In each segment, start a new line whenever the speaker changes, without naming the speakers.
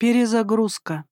Перезагрузка.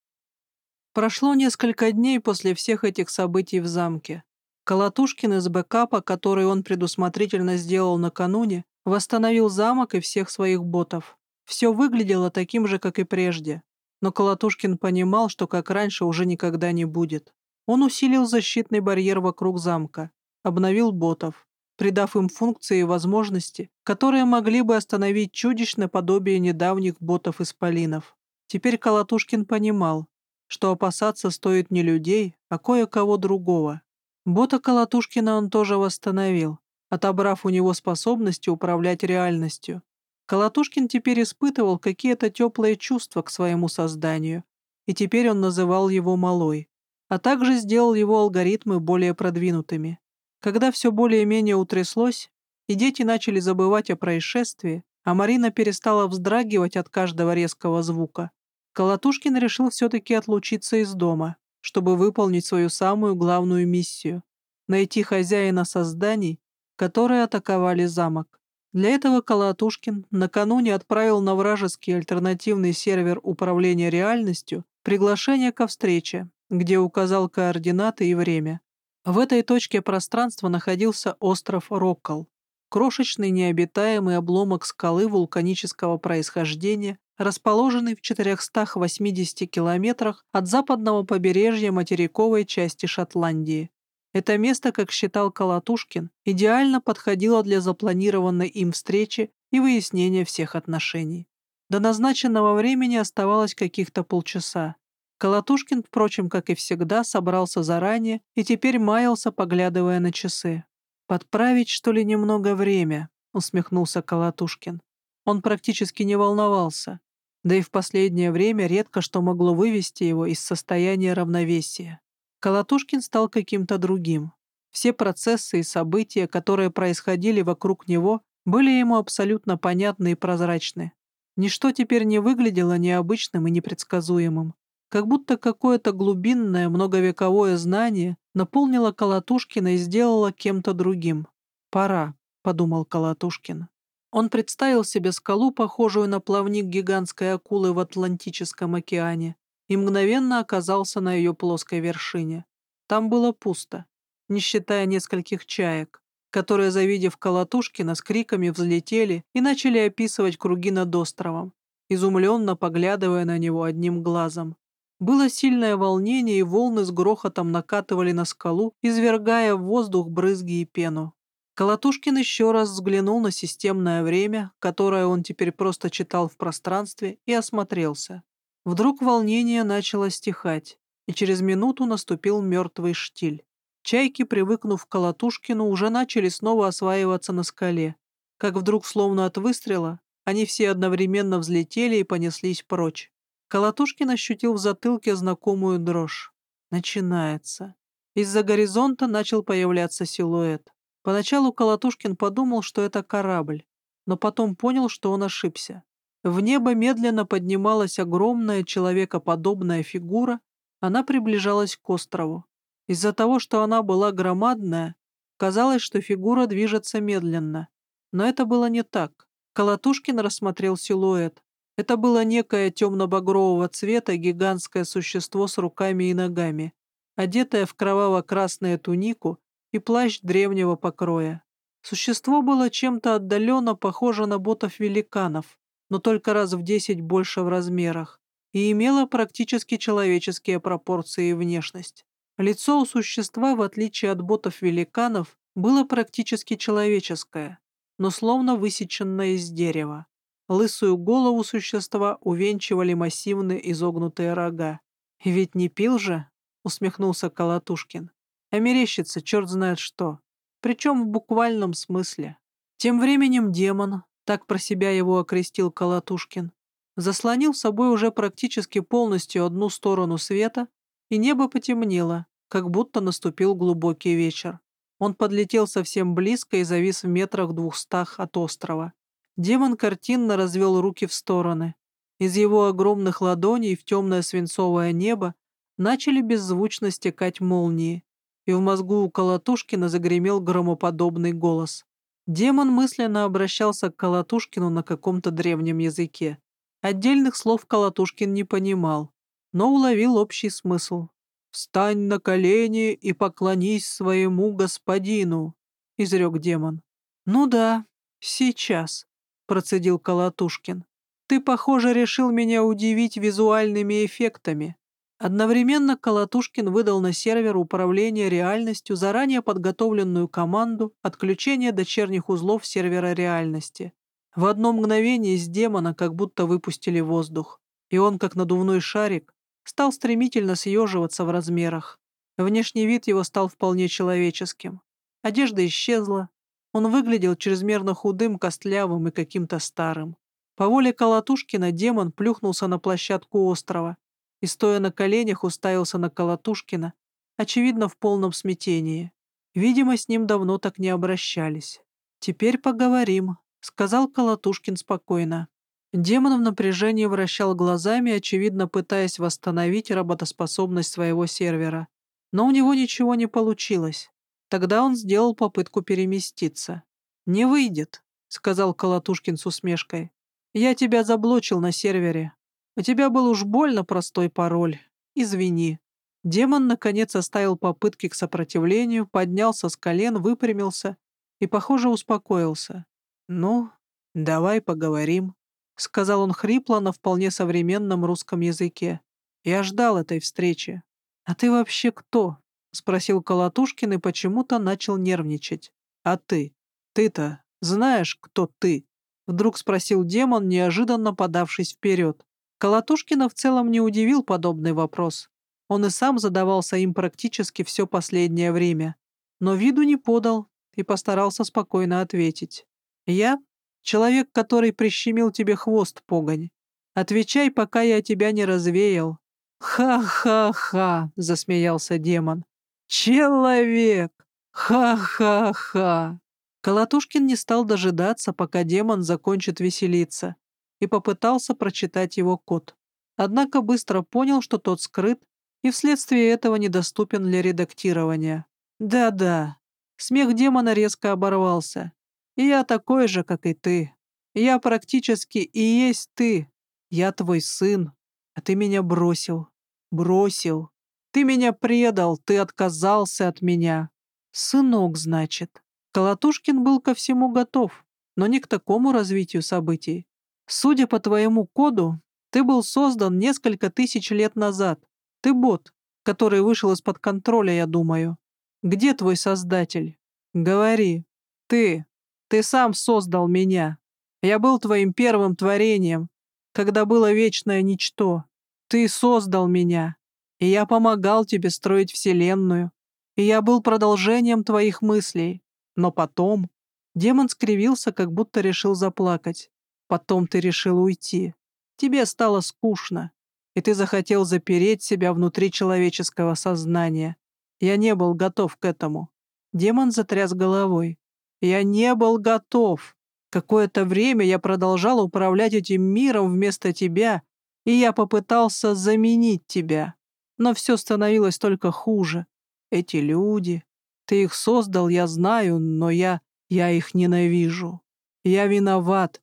Прошло несколько дней после всех этих событий в замке. Колотушкин из бэкапа, который он предусмотрительно сделал накануне, восстановил замок и всех своих ботов. Все выглядело таким же, как и прежде. Но Колотушкин понимал, что как раньше уже никогда не будет. Он усилил защитный барьер вокруг замка, обновил ботов, придав им функции и возможности, которые могли бы остановить чудищное подобие недавних ботов-исполинов. Теперь Колотушкин понимал, что опасаться стоит не людей, а кое-кого другого. Бота Колотушкина он тоже восстановил, отобрав у него способности управлять реальностью. Колотушкин теперь испытывал какие-то теплые чувства к своему созданию, и теперь он называл его «малой», а также сделал его алгоритмы более продвинутыми. Когда все более-менее утряслось, и дети начали забывать о происшествии, а Марина перестала вздрагивать от каждого резкого звука, Колотушкин решил все-таки отлучиться из дома, чтобы выполнить свою самую главную миссию — найти хозяина созданий, которые атаковали замок. Для этого Колотушкин накануне отправил на вражеский альтернативный сервер управления реальностью приглашение ко встрече, где указал координаты и время. В этой точке пространства находился остров Роккол, крошечный необитаемый обломок скалы вулканического происхождения, расположенный в 480 километрах от западного побережья материковой части Шотландии. Это место, как считал Колотушкин, идеально подходило для запланированной им встречи и выяснения всех отношений. До назначенного времени оставалось каких-то полчаса. Колотушкин, впрочем, как и всегда, собрался заранее и теперь маялся, поглядывая на часы. «Подправить, что ли, немного время?» — усмехнулся Колотушкин. Он практически не волновался да и в последнее время редко что могло вывести его из состояния равновесия. Колотушкин стал каким-то другим. Все процессы и события, которые происходили вокруг него, были ему абсолютно понятны и прозрачны. Ничто теперь не выглядело необычным и непредсказуемым. Как будто какое-то глубинное, многовековое знание наполнило Колотушкина и сделало кем-то другим. «Пора», — подумал Колотушкин. Он представил себе скалу, похожую на плавник гигантской акулы в Атлантическом океане, и мгновенно оказался на ее плоской вершине. Там было пусто, не считая нескольких чаек, которые, завидев Колотушкина, с криками взлетели и начали описывать круги над островом, изумленно поглядывая на него одним глазом. Было сильное волнение, и волны с грохотом накатывали на скалу, извергая в воздух брызги и пену. Колотушкин еще раз взглянул на системное время, которое он теперь просто читал в пространстве, и осмотрелся. Вдруг волнение начало стихать, и через минуту наступил мертвый штиль. Чайки, привыкнув к Колотушкину, уже начали снова осваиваться на скале. Как вдруг, словно от выстрела, они все одновременно взлетели и понеслись прочь. Колотушкин ощутил в затылке знакомую дрожь. Начинается. Из-за горизонта начал появляться силуэт. Поначалу Колотушкин подумал, что это корабль, но потом понял, что он ошибся. В небо медленно поднималась огромная человекоподобная фигура, она приближалась к острову. Из-за того, что она была громадная, казалось, что фигура движется медленно. Но это было не так. Колотушкин рассмотрел силуэт. Это было некое темно-багрового цвета гигантское существо с руками и ногами, одетое в кроваво-красную тунику и плащ древнего покроя. Существо было чем-то отдаленно похоже на ботов-великанов, но только раз в десять больше в размерах, и имело практически человеческие пропорции и внешность. Лицо у существа, в отличие от ботов-великанов, было практически человеческое, но словно высеченное из дерева. Лысую голову существа увенчивали массивные изогнутые рога. «И ведь не пил же?» — усмехнулся Колотушкин а мерещится черт знает что. Причем в буквальном смысле. Тем временем демон, так про себя его окрестил Колотушкин, заслонил собой уже практически полностью одну сторону света, и небо потемнело, как будто наступил глубокий вечер. Он подлетел совсем близко и завис в метрах двухстах от острова. Демон картинно развел руки в стороны. Из его огромных ладоней в темное свинцовое небо начали беззвучно стекать молнии, и в мозгу у Колотушкина загремел громоподобный голос. Демон мысленно обращался к Колотушкину на каком-то древнем языке. Отдельных слов Колотушкин не понимал, но уловил общий смысл. «Встань на колени и поклонись своему господину», — изрек демон. «Ну да, сейчас», — процедил Колотушкин. «Ты, похоже, решил меня удивить визуальными эффектами». Одновременно Колотушкин выдал на сервер управления реальностью заранее подготовленную команду отключения дочерних узлов сервера реальности. В одно мгновение из демона как будто выпустили воздух, и он, как надувной шарик, стал стремительно съеживаться в размерах. Внешний вид его стал вполне человеческим. Одежда исчезла. Он выглядел чрезмерно худым, костлявым и каким-то старым. По воле Колотушкина демон плюхнулся на площадку острова и, стоя на коленях, уставился на Колотушкина, очевидно, в полном смятении. Видимо, с ним давно так не обращались. «Теперь поговорим», — сказал Колотушкин спокойно. Демон в напряжении вращал глазами, очевидно пытаясь восстановить работоспособность своего сервера. Но у него ничего не получилось. Тогда он сделал попытку переместиться. «Не выйдет», — сказал Колотушкин с усмешкой. «Я тебя заблочил на сервере. У тебя был уж больно простой пароль. Извини». Демон, наконец, оставил попытки к сопротивлению, поднялся с колен, выпрямился и, похоже, успокоился. «Ну, давай поговорим», — сказал он хрипло на вполне современном русском языке. «Я ждал этой встречи». «А ты вообще кто?» — спросил Колотушкин и почему-то начал нервничать. «А ты? Ты-то знаешь, кто ты?» Вдруг спросил демон, неожиданно подавшись вперед. Колотушкина в целом не удивил подобный вопрос. Он и сам задавался им практически все последнее время. Но виду не подал и постарался спокойно ответить. «Я — человек, который прищемил тебе хвост, погонь. Отвечай, пока я тебя не развеял». «Ха-ха-ха!» — засмеялся демон. «Человек! Ха-ха-ха!» Колотушкин не стал дожидаться, пока демон закончит веселиться, и попытался прочитать его код. Однако быстро понял, что тот скрыт, и вследствие этого недоступен для редактирования. Да-да, смех демона резко оборвался. И я такой же, как и ты. Я практически и есть ты. Я твой сын, а ты меня бросил. Бросил. Ты меня предал, ты отказался от меня. Сынок, значит. Колотушкин был ко всему готов, но не к такому развитию событий. Судя по твоему коду, ты был создан несколько тысяч лет назад. Ты бот, который вышел из-под контроля, я думаю. Где твой создатель? Говори. Ты. Ты сам создал меня. Я был твоим первым творением, когда было вечное ничто. Ты создал меня, и я помогал тебе строить Вселенную, и я был продолжением твоих мыслей. Но потом... Демон скривился, как будто решил заплакать. Потом ты решил уйти. Тебе стало скучно, и ты захотел запереть себя внутри человеческого сознания. Я не был готов к этому. Демон затряс головой. Я не был готов. Какое-то время я продолжал управлять этим миром вместо тебя, и я попытался заменить тебя. Но все становилось только хуже. Эти люди... Ты их создал, я знаю, но я... я их ненавижу. Я виноват,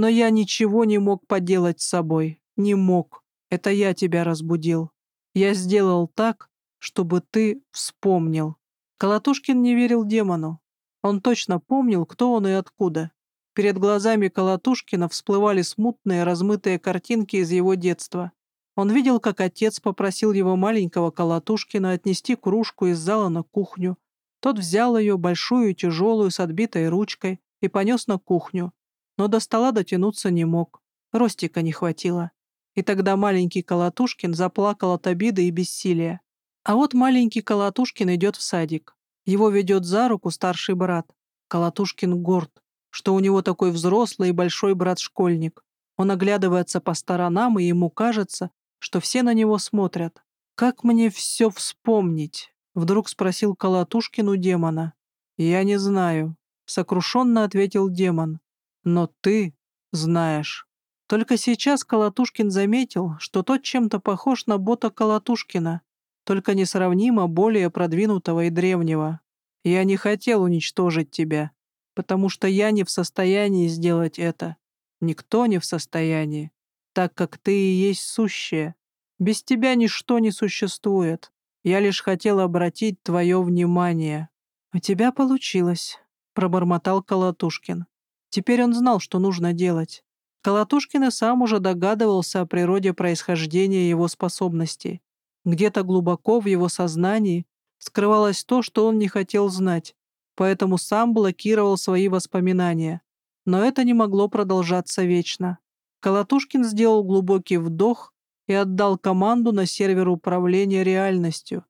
но я ничего не мог поделать с собой. Не мог. Это я тебя разбудил. Я сделал так, чтобы ты вспомнил. Колотушкин не верил демону. Он точно помнил, кто он и откуда. Перед глазами Колотушкина всплывали смутные, размытые картинки из его детства. Он видел, как отец попросил его маленького Колотушкина отнести кружку из зала на кухню. Тот взял ее, большую, тяжелую, с отбитой ручкой, и понес на кухню. Но до стола дотянуться не мог. Ростика не хватило. И тогда маленький Колотушкин заплакал от обиды и бессилия. А вот маленький Колотушкин идет в садик. Его ведет за руку старший брат. Колотушкин горд, что у него такой взрослый и большой брат-школьник. Он оглядывается по сторонам, и ему кажется, что все на него смотрят. «Как мне все вспомнить?» — вдруг спросил Колотушкин у демона. «Я не знаю», — сокрушенно ответил демон. «Но ты знаешь». Только сейчас Колотушкин заметил, что тот чем-то похож на бота Колотушкина, только несравнимо более продвинутого и древнего. Я не хотел уничтожить тебя, потому что я не в состоянии сделать это. Никто не в состоянии. так как ты и есть сущее. Без тебя ничто не существует. Я лишь хотел обратить твое внимание». «У тебя получилось», — пробормотал Колотушкин. Теперь он знал, что нужно делать. Колотушкин и сам уже догадывался о природе происхождения его способностей. Где-то глубоко в его сознании скрывалось то, что он не хотел знать, поэтому сам блокировал свои воспоминания. Но это не могло продолжаться вечно. Колотушкин сделал глубокий вдох и отдал команду на сервер управления реальностью.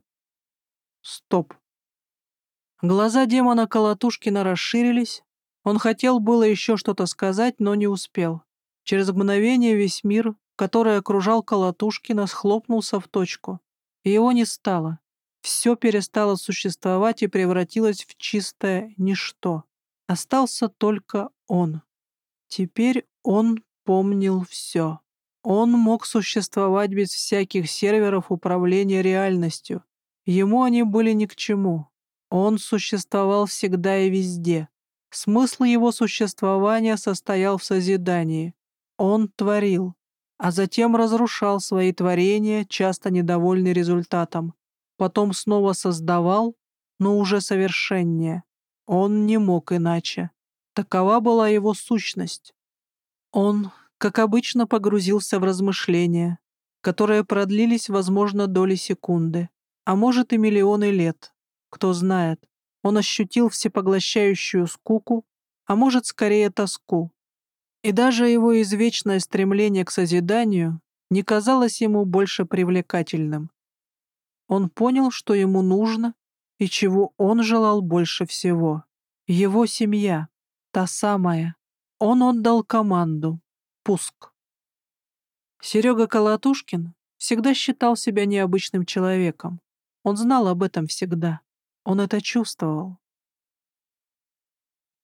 Стоп. Глаза демона Колотушкина расширились. Он хотел было еще что-то сказать, но не успел. Через мгновение весь мир, который окружал Колотушкина, схлопнулся в точку. И его не стало. Все перестало существовать и превратилось в чистое ничто. Остался только он. Теперь он помнил все. Он мог существовать без всяких серверов управления реальностью. Ему они были ни к чему. Он существовал всегда и везде. Смысл его существования состоял в созидании. Он творил, а затем разрушал свои творения, часто недовольный результатом. Потом снова создавал, но уже совершеннее. Он не мог иначе. Такова была его сущность. Он, как обычно, погрузился в размышления, которые продлились, возможно, доли секунды, а может и миллионы лет. Кто знает, он ощутил всепоглощающую скуку, а может, скорее тоску. И даже его извечное стремление к созиданию не казалось ему больше привлекательным. Он понял, что ему нужно и чего он желал больше всего. Его семья, та самая. Он отдал команду. Пуск. Серега Колотушкин всегда считал себя необычным человеком. Он знал об этом всегда. Он это чувствовал.